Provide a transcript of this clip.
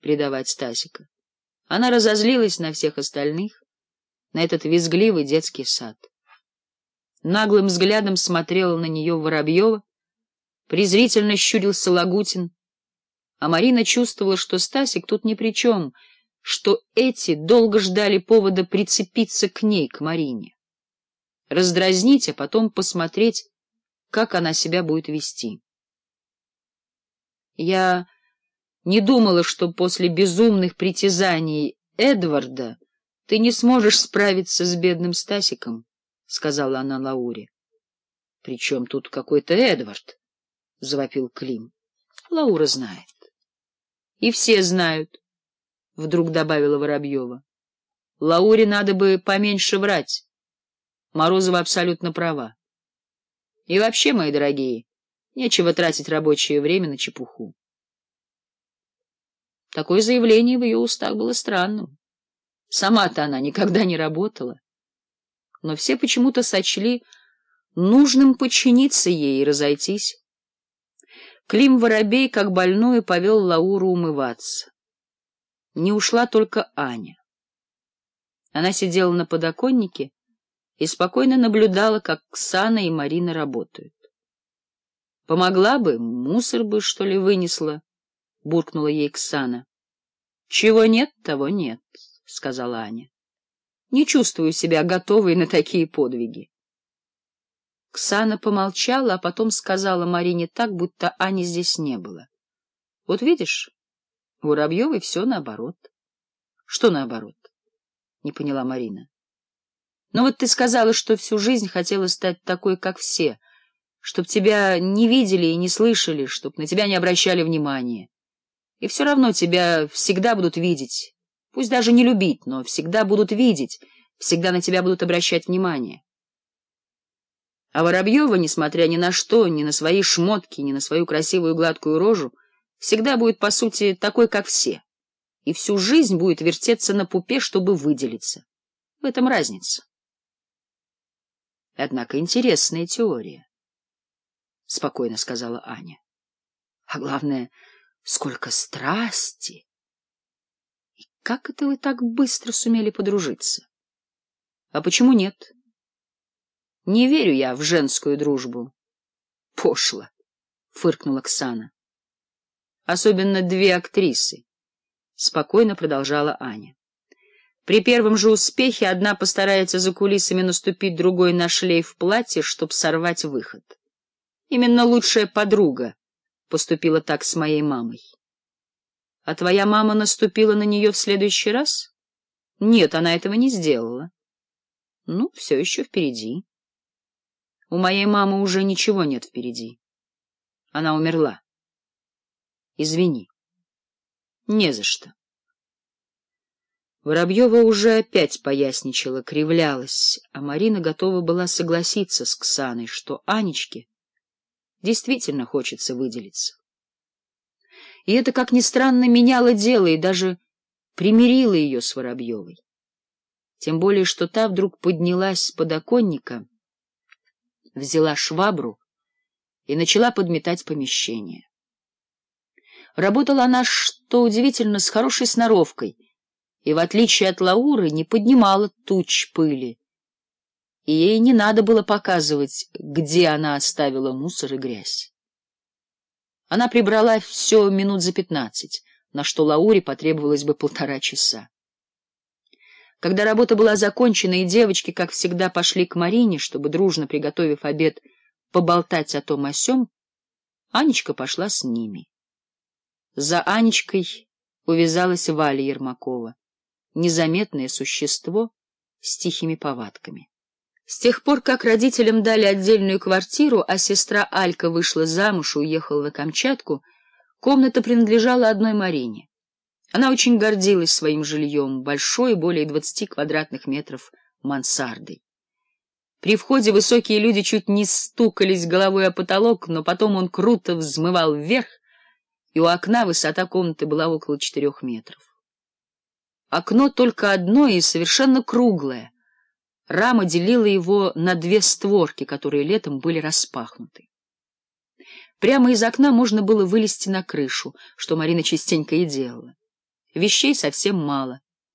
предавать Стасика. Она разозлилась на всех остальных, на этот визгливый детский сад. Наглым взглядом смотрела на нее Воробьева, презрительно щурился Лагутин, а Марина чувствовала, что Стасик тут ни при чем, что эти долго ждали повода прицепиться к ней, к Марине. Раздразнить, а потом посмотреть, как она себя будет вести. Я не думала, что после безумных притязаний Эдварда ты не сможешь справиться с бедным Стасиком, — сказала она Лауре. — Причем тут какой-то Эдвард? — завопил Клим. — Лаура знает. — И все знают, — вдруг добавила Воробьева. — Лауре надо бы поменьше врать. Морозова абсолютно права. И вообще, мои дорогие, нечего тратить рабочее время на чепуху. Такое заявление в ее устах было странным. Сама-то она никогда не работала. Но все почему-то сочли нужным подчиниться ей и разойтись. Клим Воробей, как больную, повел Лауру умываться. Не ушла только Аня. Она сидела на подоконнике и спокойно наблюдала, как Ксана и Марина работают. Помогла бы, мусор бы, что ли, вынесла. — буркнула ей Ксана. — Чего нет, того нет, — сказала Аня. — Не чувствую себя готовой на такие подвиги. Ксана помолчала, а потом сказала Марине так, будто Ани здесь не было. — Вот видишь, у Воробьевой все наоборот. — Что наоборот? — не поняла Марина. — Ну вот ты сказала, что всю жизнь хотела стать такой, как все, чтоб тебя не видели и не слышали, чтоб на тебя не обращали внимания. И все равно тебя всегда будут видеть, пусть даже не любить, но всегда будут видеть, всегда на тебя будут обращать внимание. А Воробьева, несмотря ни на что, ни на свои шмотки, ни на свою красивую гладкую рожу, всегда будет, по сути, такой, как все, и всю жизнь будет вертеться на пупе, чтобы выделиться. В этом разница. Однако интересная теория, — спокойно сказала Аня. А главное сколько страсти! И как это вы так быстро сумели подружиться? А почему нет? Не верю я в женскую дружбу. Пошло, — фыркнула Оксана. Особенно две актрисы, — спокойно продолжала Аня. При первом же успехе одна постарается за кулисами наступить другой на шлейф платья, чтобы сорвать выход. Именно лучшая подруга — поступила так с моей мамой. — А твоя мама наступила на нее в следующий раз? — Нет, она этого не сделала. — Ну, все еще впереди. У моей мамы уже ничего нет впереди. Она умерла. Извини. Не за что. Воробьева уже опять поясничала, кривлялась, а Марина готова была согласиться с Ксаной, что Анечке действительно хочется выделиться. И это, как ни странно, меняло дело и даже примирило ее с Воробьевой. Тем более, что та вдруг поднялась с подоконника, взяла швабру и начала подметать помещение. Работала она, что удивительно, с хорошей сноровкой, и, в отличие от Лауры, не поднимала туч пыли, и ей не надо было показывать, где она оставила мусор и грязь. Она прибрала все минут за пятнадцать, на что Лауре потребовалось бы полтора часа. Когда работа была закончена, и девочки, как всегда, пошли к Марине, чтобы, дружно приготовив обед, поболтать о том о сём, Анечка пошла с ними. За Анечкой увязалась Валя Ермакова, незаметное существо с тихими повадками. С тех пор, как родителям дали отдельную квартиру, а сестра Алька вышла замуж и уехала на Камчатку, комната принадлежала одной Марине. Она очень гордилась своим жильем, большой, более 20 квадратных метров мансардой. При входе высокие люди чуть не стукались головой о потолок, но потом он круто взмывал вверх, и у окна высота комнаты была около четырех метров. Окно только одно и совершенно круглое — Рама делила его на две створки, которые летом были распахнуты. Прямо из окна можно было вылезти на крышу, что Марина частенько и делала. Вещей совсем мало —